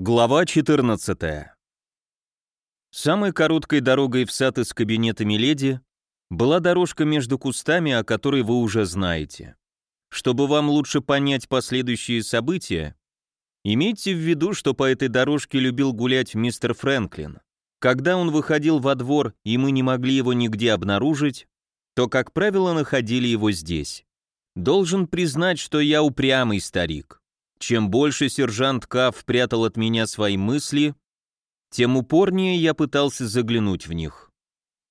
Глава 14. Самой короткой дорогой в сад из кабинета Миледи была дорожка между кустами, о которой вы уже знаете. Чтобы вам лучше понять последующие события, имейте в виду, что по этой дорожке любил гулять мистер Фрэнклин. Когда он выходил во двор, и мы не могли его нигде обнаружить, то, как правило, находили его здесь. Должен признать, что я упрямый старик. Чем больше сержант Каф прятал от меня свои мысли, тем упорнее я пытался заглянуть в них.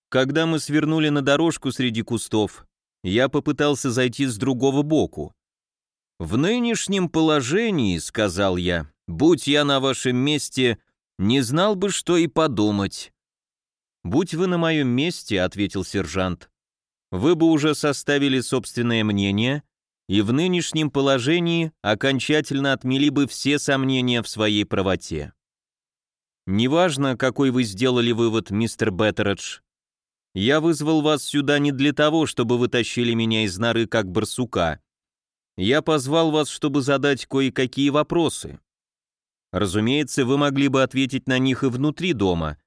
Когда мы свернули на дорожку среди кустов, я попытался зайти с другого боку. «В нынешнем положении, — сказал я, — будь я на вашем месте, не знал бы, что и подумать». «Будь вы на моем месте, — ответил сержант, — вы бы уже составили собственное мнение и в нынешнем положении окончательно отмели бы все сомнения в своей правоте. Неважно, какой вы сделали вывод, мистер Беттередж, я вызвал вас сюда не для того, чтобы вы тащили меня из норы как барсука. Я позвал вас, чтобы задать кое-какие вопросы. Разумеется, вы могли бы ответить на них и внутри дома,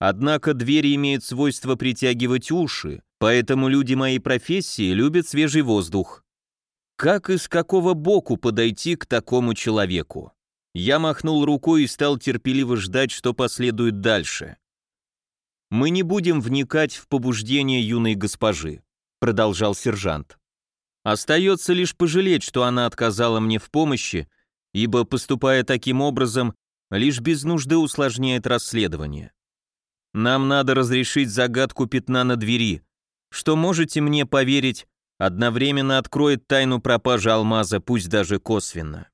однако двери имеют свойство притягивать уши, поэтому люди моей профессии любят свежий воздух. Как и с какого боку подойти к такому человеку? Я махнул рукой и стал терпеливо ждать, что последует дальше. «Мы не будем вникать в побуждение юной госпожи», — продолжал сержант. «Остается лишь пожалеть, что она отказала мне в помощи, ибо, поступая таким образом, лишь без нужды усложняет расследование. Нам надо разрешить загадку пятна на двери, что можете мне поверить, одновременно откроет тайну пропажи алмаза, пусть даже косвенно.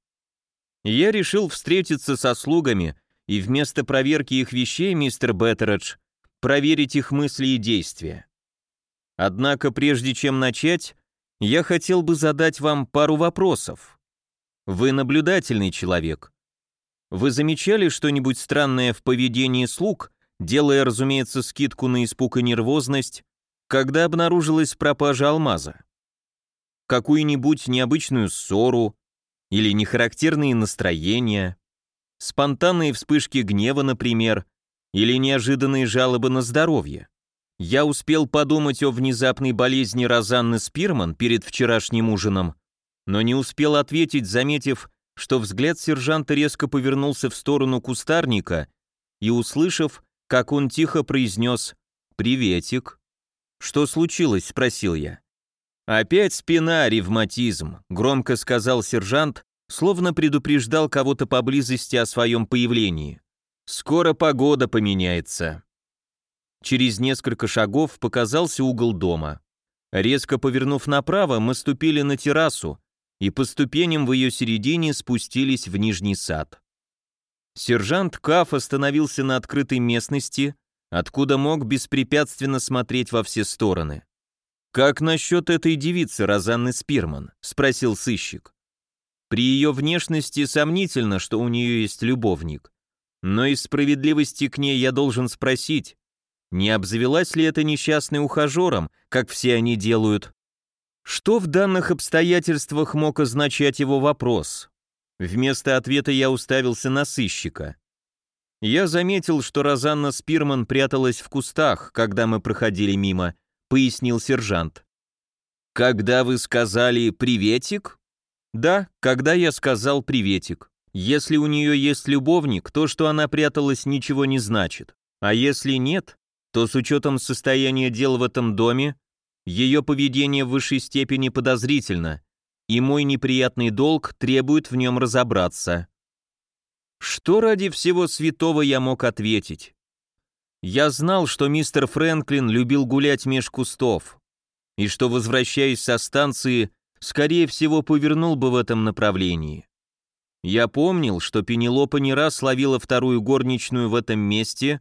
Я решил встретиться со слугами и вместо проверки их вещей, мистер Беттередж, проверить их мысли и действия. Однако прежде чем начать, я хотел бы задать вам пару вопросов. Вы наблюдательный человек. Вы замечали что-нибудь странное в поведении слуг, делая, разумеется, скидку на испуг и нервозность, когда обнаружилась пропажа алмаза? Какую-нибудь необычную ссору или нехарактерные настроения, спонтанные вспышки гнева, например, или неожиданные жалобы на здоровье. Я успел подумать о внезапной болезни Розанны Спирман перед вчерашним ужином, но не успел ответить, заметив, что взгляд сержанта резко повернулся в сторону кустарника и услышав, как он тихо произнес «Приветик». «Что случилось?» — спросил я. «Опять спина, ревматизм», — громко сказал сержант, словно предупреждал кого-то поблизости о своем появлении. «Скоро погода поменяется». Через несколько шагов показался угол дома. Резко повернув направо, мы ступили на террасу и по ступеням в ее середине спустились в нижний сад. Сержант Каф остановился на открытой местности, откуда мог беспрепятственно смотреть во все стороны. «Как насчет этой девицы Розанны Спирман?» — спросил сыщик. «При ее внешности сомнительно, что у нее есть любовник. Но из справедливости к ней я должен спросить, не обзавелась ли эта несчастной ухажером, как все они делают? Что в данных обстоятельствах мог означать его вопрос? Вместо ответа я уставился на сыщика. Я заметил, что Розанна Спирман пряталась в кустах, когда мы проходили мимо, — пояснил сержант. «Когда вы сказали «приветик»?» «Да, когда я сказал «приветик». Если у нее есть любовник, то, что она пряталась, ничего не значит. А если нет, то с учетом состояния дел в этом доме, ее поведение в высшей степени подозрительно, и мой неприятный долг требует в нем разобраться. Что ради всего святого я мог ответить? Я знал, что мистер Фрэнклин любил гулять меж кустов, и что, возвращаясь со станции, скорее всего, повернул бы в этом направлении. Я помнил, что Пенелопа не раз ловила вторую горничную в этом месте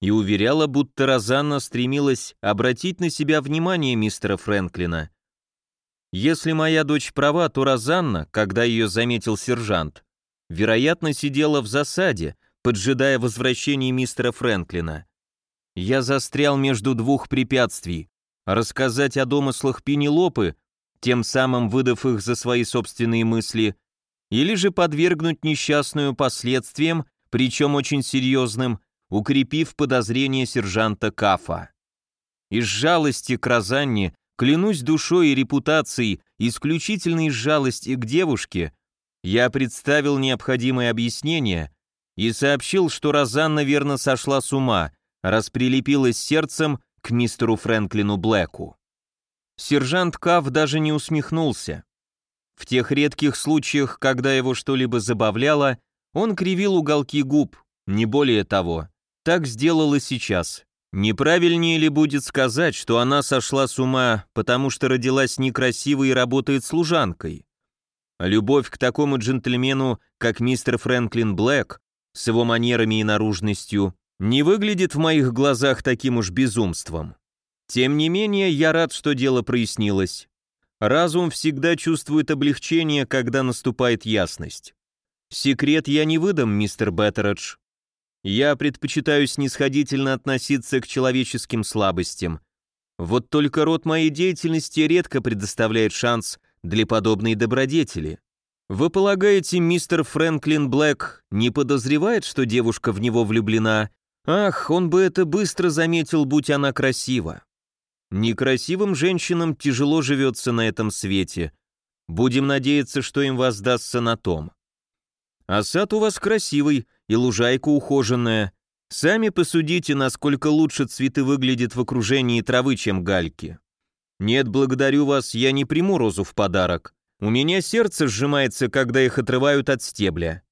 и уверяла, будто Розанна стремилась обратить на себя внимание мистера Фрэнклина. Если моя дочь права, то Розанна, когда ее заметил сержант, вероятно, сидела в засаде, поджидая возвращения мистера Фрэнклина. Я застрял между двух препятствий. Рассказать о домыслах Пенелопы, тем самым выдав их за свои собственные мысли, или же подвергнуть несчастную последствиям, причем очень серьезным, укрепив подозрение сержанта Кафа. Из жалости к Розанне, клянусь душой и репутацией, исключительно из жалости к девушке, я представил необходимое объяснение и сообщил, что Розанна верно сошла с ума, раз прилепилась сердцем к мистеру Фрэнклину Блэку. Сержант Каф даже не усмехнулся. В тех редких случаях, когда его что-либо забавляло, он кривил уголки губ, не более того. Так сделал и сейчас. Неправильнее ли будет сказать, что она сошла с ума, потому что родилась некрасивой и работает служанкой? Любовь к такому джентльмену, как мистер Фрэнклин Блэк, с его манерами и наружностью, не выглядит в моих глазах таким уж безумством. Тем не менее, я рад, что дело прояснилось. Разум всегда чувствует облегчение, когда наступает ясность. Секрет я не выдам, мистер Беттередж. Я предпочитаю снисходительно относиться к человеческим слабостям. Вот только род моей деятельности редко предоставляет шанс для подобной добродетели. Вы полагаете, мистер Фрэнклин Блэк не подозревает, что девушка в него влюблена? Ах, он бы это быстро заметил, будь она красива. Некрасивым женщинам тяжело живется на этом свете. Будем надеяться, что им воздастся на том. А сад у вас красивый, и лужайка ухоженная. Сами посудите, насколько лучше цветы выглядят в окружении травы, чем гальки. Нет, благодарю вас, я не приму розу в подарок. У меня сердце сжимается, когда их отрывают от стебля.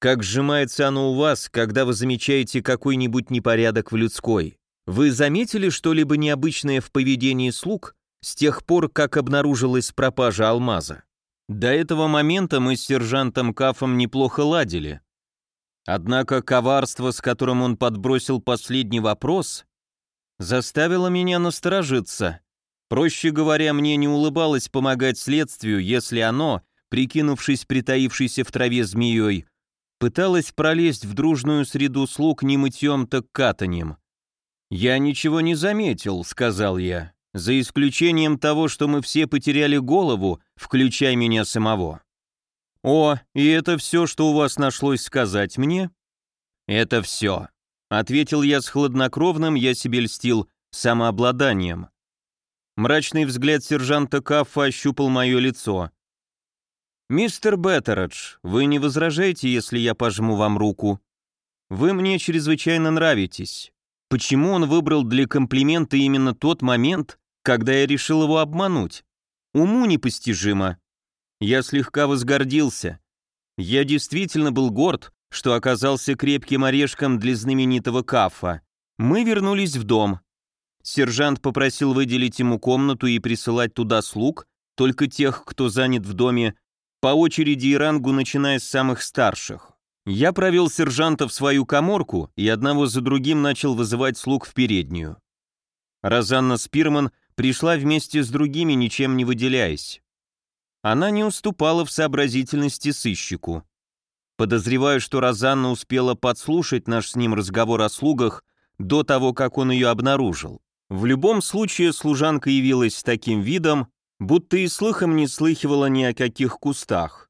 Как сжимается оно у вас, когда вы замечаете какой-нибудь непорядок в людской? Вы заметили что-либо необычное в поведении слуг с тех пор, как обнаружилась пропажа алмаза? До этого момента мы с сержантом Кафом неплохо ладили. Однако коварство, с которым он подбросил последний вопрос, заставило меня насторожиться. Проще говоря, мне не улыбалось помогать следствию, если оно, прикинувшись притаившейся в траве змеей, пыталось пролезть в дружную среду слуг не мытьем, так катанием. «Я ничего не заметил», — сказал я, «за исключением того, что мы все потеряли голову, включая меня самого». «О, и это все, что у вас нашлось сказать мне?» «Это все», — ответил я с хладнокровным, я себе льстил, самообладанием. Мрачный взгляд сержанта Каффа ощупал мое лицо. «Мистер Беттередж, вы не возражаете, если я пожму вам руку? Вы мне чрезвычайно нравитесь. Почему он выбрал для комплимента именно тот момент, когда я решил его обмануть? Уму непостижимо. Я слегка возгордился. Я действительно был горд, что оказался крепким орешком для знаменитого Кафа. Мы вернулись в дом. Сержант попросил выделить ему комнату и присылать туда слуг, только тех, кто занят в доме, по очереди и рангу, начиная с самых старших. Я провел сержанта в свою коморку и одного за другим начал вызывать слуг в переднюю. Розанна Спирман пришла вместе с другими, ничем не выделяясь. Она не уступала в сообразительности сыщику. Подозреваю, что Розанна успела подслушать наш с ним разговор о слугах до того, как он ее обнаружил. В любом случае служанка явилась с таким видом, будто и слыхом не слыхивала ни о каких кустах.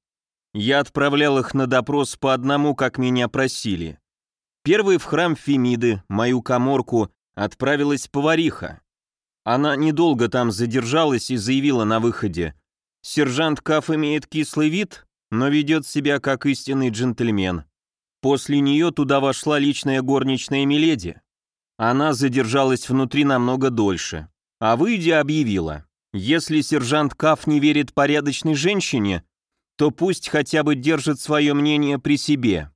Я отправлял их на допрос по одному, как меня просили. Первый в храм Фемиды, мою коморку, отправилась повариха. Она недолго там задержалась и заявила на выходе. Сержант Каф имеет кислый вид, но ведет себя как истинный джентльмен. После нее туда вошла личная горничная Миледи. Она задержалась внутри намного дольше. А выйдя, объявила, если сержант Каф не верит порядочной женщине, то пусть хотя бы держит свое мнение при себе.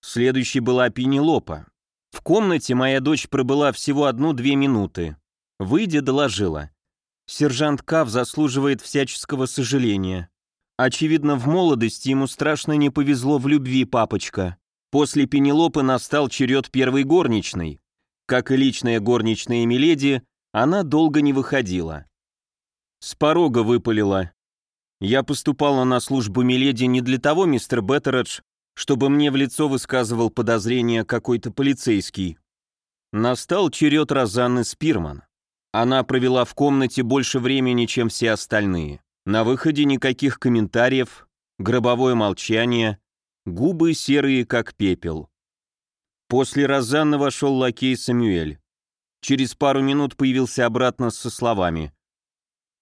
Следующей была Пенелопа. В комнате моя дочь пробыла всего одну-две минуты. Выйдя, доложила. Сержант Каф заслуживает всяческого сожаления. Очевидно, в молодости ему страшно не повезло в любви, папочка. После Пенелопы настал черед первой горничной. Как и личная горничная Миледи, она долго не выходила. С порога выпалила. Я поступала на службу Миледи не для того, мистер Беттередж, чтобы мне в лицо высказывал подозрение какой-то полицейский. Настал черед Розанны Спирман. Она провела в комнате больше времени, чем все остальные. На выходе никаких комментариев, гробовое молчание. губы серые, как пепел. После Розанны вошел лакей Самюэль. Через пару минут появился обратно со словами.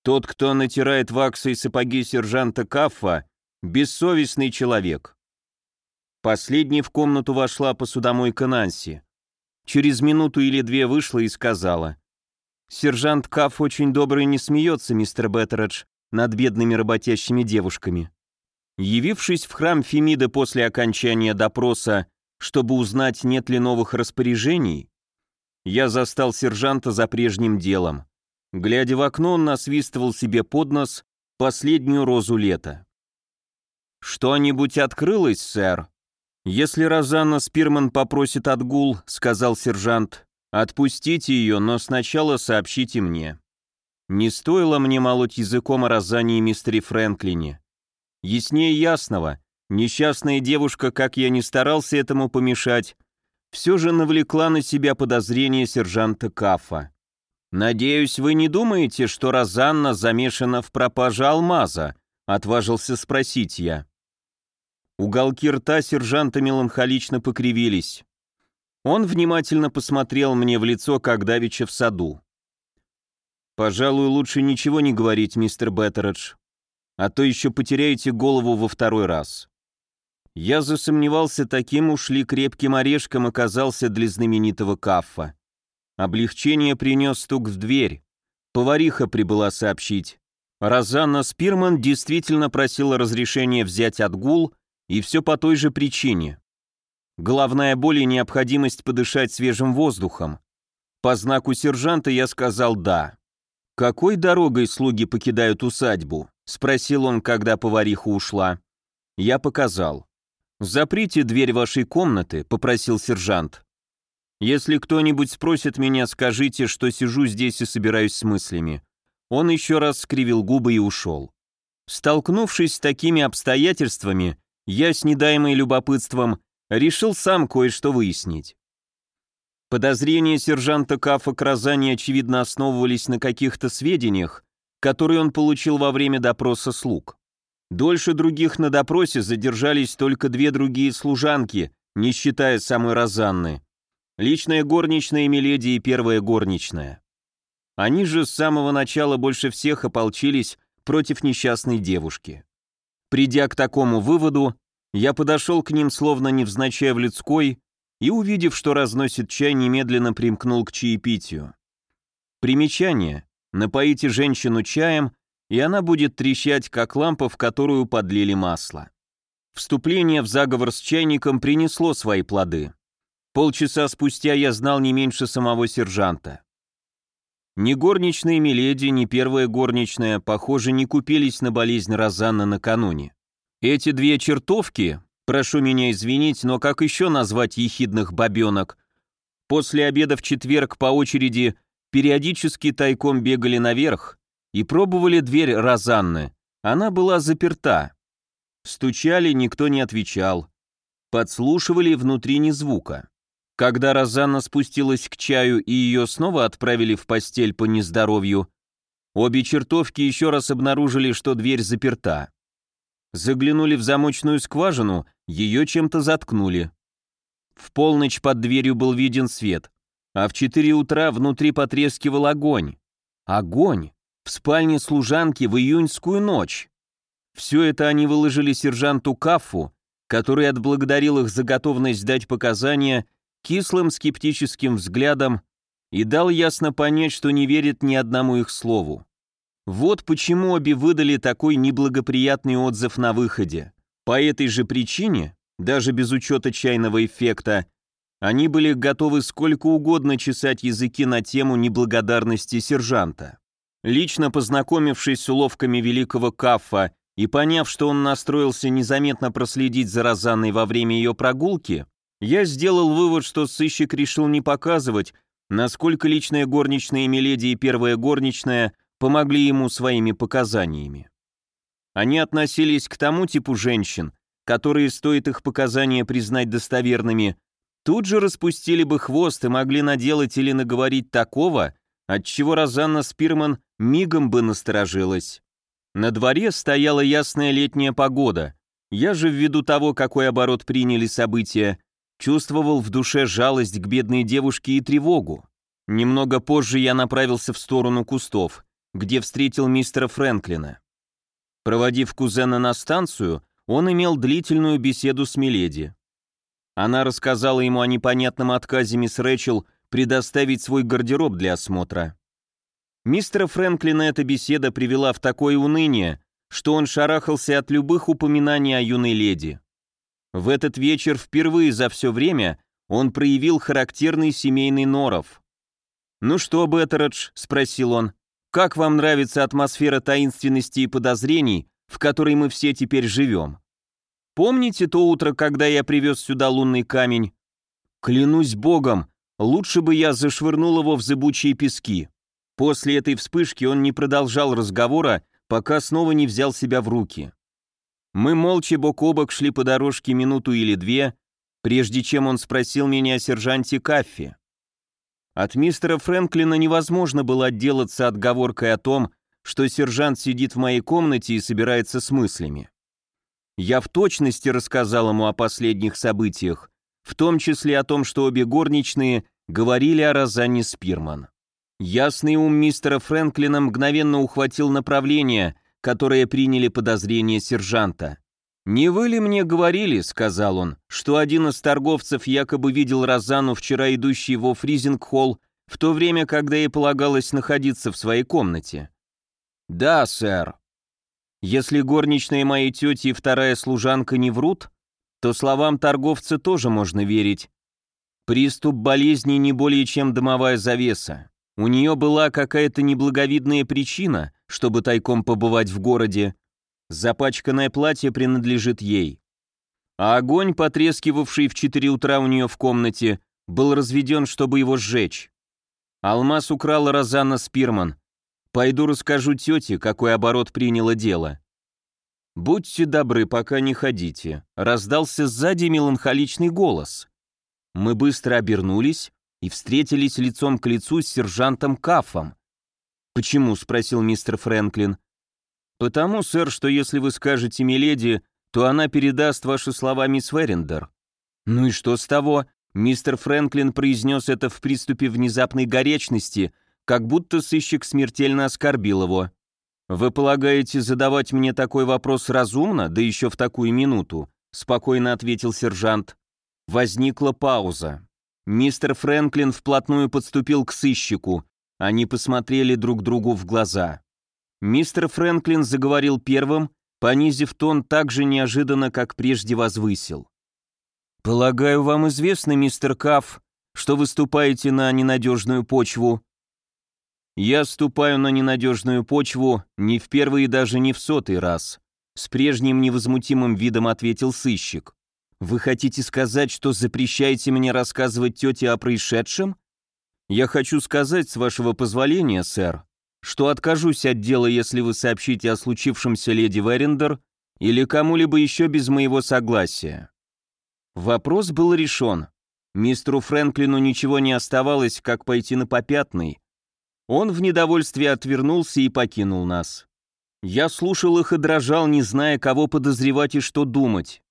«Тот, кто натирает ваксой сапоги сержанта Каффа, бессовестный человек». Последней в комнату вошла посудомойка Нанси. Через минуту или две вышла и сказала. «Сержант Кафф очень добрый не смеется, мистер Беттередж, над бедными работящими девушками». Явившись в храм Фемида после окончания допроса, чтобы узнать, нет ли новых распоряжений, я застал сержанта за прежним делом. Глядя в окно, он насвистывал себе под нос последнюю розу лета. «Что-нибудь открылось, сэр?» «Если Розанна Спирман попросит отгул», — сказал сержант, — «отпустите ее, но сначала сообщите мне». Не стоило мне молоть языком о Розанне и мистере Фрэнклине. Яснее ясного, несчастная девушка, как я не старался этому помешать, все же навлекла на себя подозрение сержанта Кафа. «Надеюсь, вы не думаете, что Розанна замешана в пропаже алмаза?» — отважился спросить я. Уголки рта сержанта меланхолично покривились. Он внимательно посмотрел мне в лицо, как давеча в саду. «Пожалуй, лучше ничего не говорить, мистер Беттередж а то еще потеряете голову во второй раз. Я засомневался, таким уж ли крепким орешком оказался для знаменитого кафа. Облегчение принес стук в дверь. Повариха прибыла сообщить. Розанна Спирман действительно просила разрешения взять отгул, и все по той же причине. Головная боль и необходимость подышать свежим воздухом. По знаку сержанта я сказал «да». Какой дорогой слуги покидают усадьбу? Спросил он, когда повариха ушла. Я показал. «Заприте дверь вашей комнаты», — попросил сержант. «Если кто-нибудь спросит меня, скажите, что сижу здесь и собираюсь с мыслями». Он еще раз скривил губы и ушел. Столкнувшись с такими обстоятельствами, я, с недаемой любопытством, решил сам кое-что выяснить. Подозрения сержанта Кафа к Розане, очевидно, основывались на каких-то сведениях, который он получил во время допроса слуг. Дольше других на допросе задержались только две другие служанки, не считая самой Розанны. Личная горничная Миледи и первая горничная. Они же с самого начала больше всех ополчились против несчастной девушки. Придя к такому выводу, я подошел к ним словно невзначай в людской и, увидев, что разносит чай, немедленно примкнул к чаепитию. Примечание. Напоите женщину чаем, и она будет трещать, как лампа, в которую подлили масло. Вступление в заговор с чайником принесло свои плоды. Полчаса спустя я знал не меньше самого сержанта. Ни горничная Миледи, ни первая горничная, похоже, не купились на болезнь Розанны накануне. Эти две чертовки, прошу меня извинить, но как еще назвать ехидных бабенок, после обеда в четверг по очереди периодически тайком бегали наверх и пробовали дверь Розанны. Она была заперта. Стучали, никто не отвечал. Подслушивали внутри ни звука. Когда Розанна спустилась к чаю и ее снова отправили в постель по нездоровью, обе чертовки еще раз обнаружили, что дверь заперта. Заглянули в замочную скважину, ее чем-то заткнули. В полночь под дверью был виден свет а в 4 утра внутри потрескивал огонь. Огонь! В спальне служанки в июньскую ночь. Все это они выложили сержанту Каффу, который отблагодарил их за готовность дать показания кислым скептическим взглядом и дал ясно понять, что не верит ни одному их слову. Вот почему обе выдали такой неблагоприятный отзыв на выходе. По этой же причине, даже без учета чайного эффекта, они были готовы сколько угодно чесать языки на тему неблагодарности сержанта. Лично познакомившись с уловками великого Каффа и поняв, что он настроился незаметно проследить за Розанной во время ее прогулки, я сделал вывод, что сыщик решил не показывать, насколько личная горничная Миледи и первая горничная помогли ему своими показаниями. Они относились к тому типу женщин, которые, стоит их показания признать достоверными, тут же распустили бы хвост и могли наделать или наговорить такого, от чего Розанна Спирман мигом бы насторожилась. На дворе стояла ясная летняя погода, Я же ввиду того, какой оборот приняли события, чувствовал в душе жалость к бедной девушке и тревогу. Немного позже я направился в сторону кустов, где встретил мистера Фрэнклина. Проводив кузена на станцию, он имел длительную беседу с Миледи. Она рассказала ему о непонятном отказе мисс Рэчел предоставить свой гардероб для осмотра. Мистера Фрэнклина эта беседа привела в такое уныние, что он шарахался от любых упоминаний о юной леди. В этот вечер впервые за все время он проявил характерный семейный норов. «Ну что, Беттередж?» — спросил он. «Как вам нравится атмосфера таинственности и подозрений, в которой мы все теперь живем? Помните то утро, когда я привез сюда лунный камень? Клянусь богом, лучше бы я зашвырнул его в зыбучие пески. После этой вспышки он не продолжал разговора, пока снова не взял себя в руки. Мы молча бок о бок шли по дорожке минуту или две, прежде чем он спросил меня о сержанте Каффи. От мистера Фрэнклина невозможно было отделаться отговоркой о том, что сержант сидит в моей комнате и собирается с мыслями. Я в точности рассказал ему о последних событиях, в том числе о том, что обе горничные говорили о Розанне Спирман. Ясный ум мистера Фрэнклина мгновенно ухватил направление, которое приняли подозрения сержанта. «Не вы ли мне говорили, — сказал он, — что один из торговцев якобы видел Розану, вчера идущей во фризинг-холл, в то время, когда ей полагалось находиться в своей комнате?» «Да, сэр». «Если горничная моей тети и вторая служанка не врут, то словам торговца тоже можно верить. Приступ болезни не более чем дымовая завеса. У нее была какая-то неблаговидная причина, чтобы тайком побывать в городе. Запачканное платье принадлежит ей. А огонь, потрескивавший в 4 утра у нее в комнате, был разведен, чтобы его сжечь. Алмаз украла Розанна Спирман. Пойду расскажу тете, какой оборот приняло дело. «Будьте добры, пока не ходите», — раздался сзади меланхоличный голос. Мы быстро обернулись и встретились лицом к лицу с сержантом Кафом. «Почему?» — спросил мистер Фрэнклин. «Потому, сэр, что если вы скажете миледи, то она передаст ваши слова мисс Верендер». «Ну и что с того?» Мистер Фрэнклин произнес это в приступе внезапной горечности, как будто сыщик смертельно оскорбил его. «Вы полагаете, задавать мне такой вопрос разумно, да еще в такую минуту?» — спокойно ответил сержант. Возникла пауза. Мистер Фрэнклин вплотную подступил к сыщику. Они посмотрели друг другу в глаза. Мистер Фрэнклин заговорил первым, понизив тон так же неожиданно, как прежде возвысил. «Полагаю, вам известно, мистер Кафф, что вы ступаете на ненадежную почву?» «Я ступаю на ненадежную почву не в первый и даже не в сотый раз», с прежним невозмутимым видом ответил сыщик. Вы хотите сказать, что запрещаете мне рассказывать тете о происшедшем? Я хочу сказать, с вашего позволения, сэр, что откажусь от дела, если вы сообщите о случившемся леди Верендер или кому-либо еще без моего согласия. Вопрос был решен. Мистеру Фрэнклину ничего не оставалось, как пойти на попятный. Он в недовольстве отвернулся и покинул нас. Я слушал их и дрожал, не зная, кого подозревать и что думать.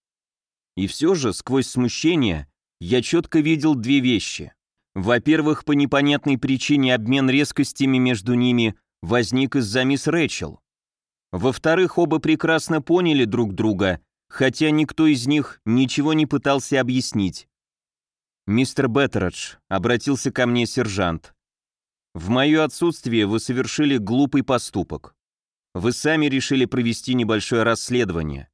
И все же, сквозь смущение, я четко видел две вещи. Во-первых, по непонятной причине обмен резкостями между ними возник из-за мисс Рэчел. Во-вторых, оба прекрасно поняли друг друга, хотя никто из них ничего не пытался объяснить. «Мистер Беттередж», — обратился ко мне сержант, — «в мое отсутствие вы совершили глупый поступок. Вы сами решили провести небольшое расследование.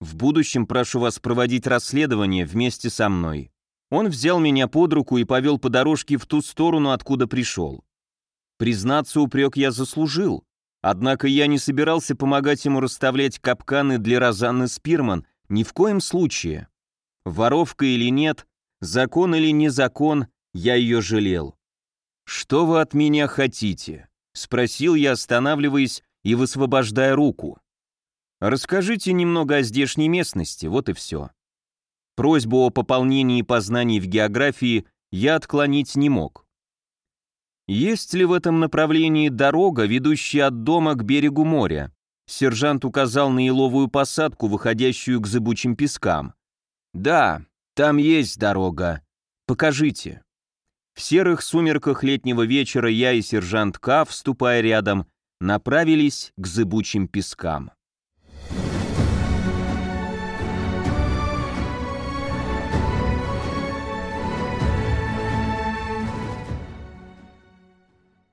В будущем прошу вас проводить расследование вместе со мной. Он взял меня под руку и повел по дорожке в ту сторону, откуда пришел. Признаться, упрек я заслужил. Однако я не собирался помогать ему расставлять капканы для Розанны Спирман ни в коем случае. Воровка или нет, закон или не закон, я ее жалел. «Что вы от меня хотите?» — спросил я, останавливаясь и высвобождая руку. Расскажите немного о здешней местности, вот и все. Просьбу о пополнении познаний в географии я отклонить не мог. Есть ли в этом направлении дорога, ведущая от дома к берегу моря? Сержант указал на еловую посадку, выходящую к зыбучим пескам. «Да, там есть дорога. Покажите». В серых сумерках летнего вечера я и сержант К, вступая рядом, направились к зыбучим пескам.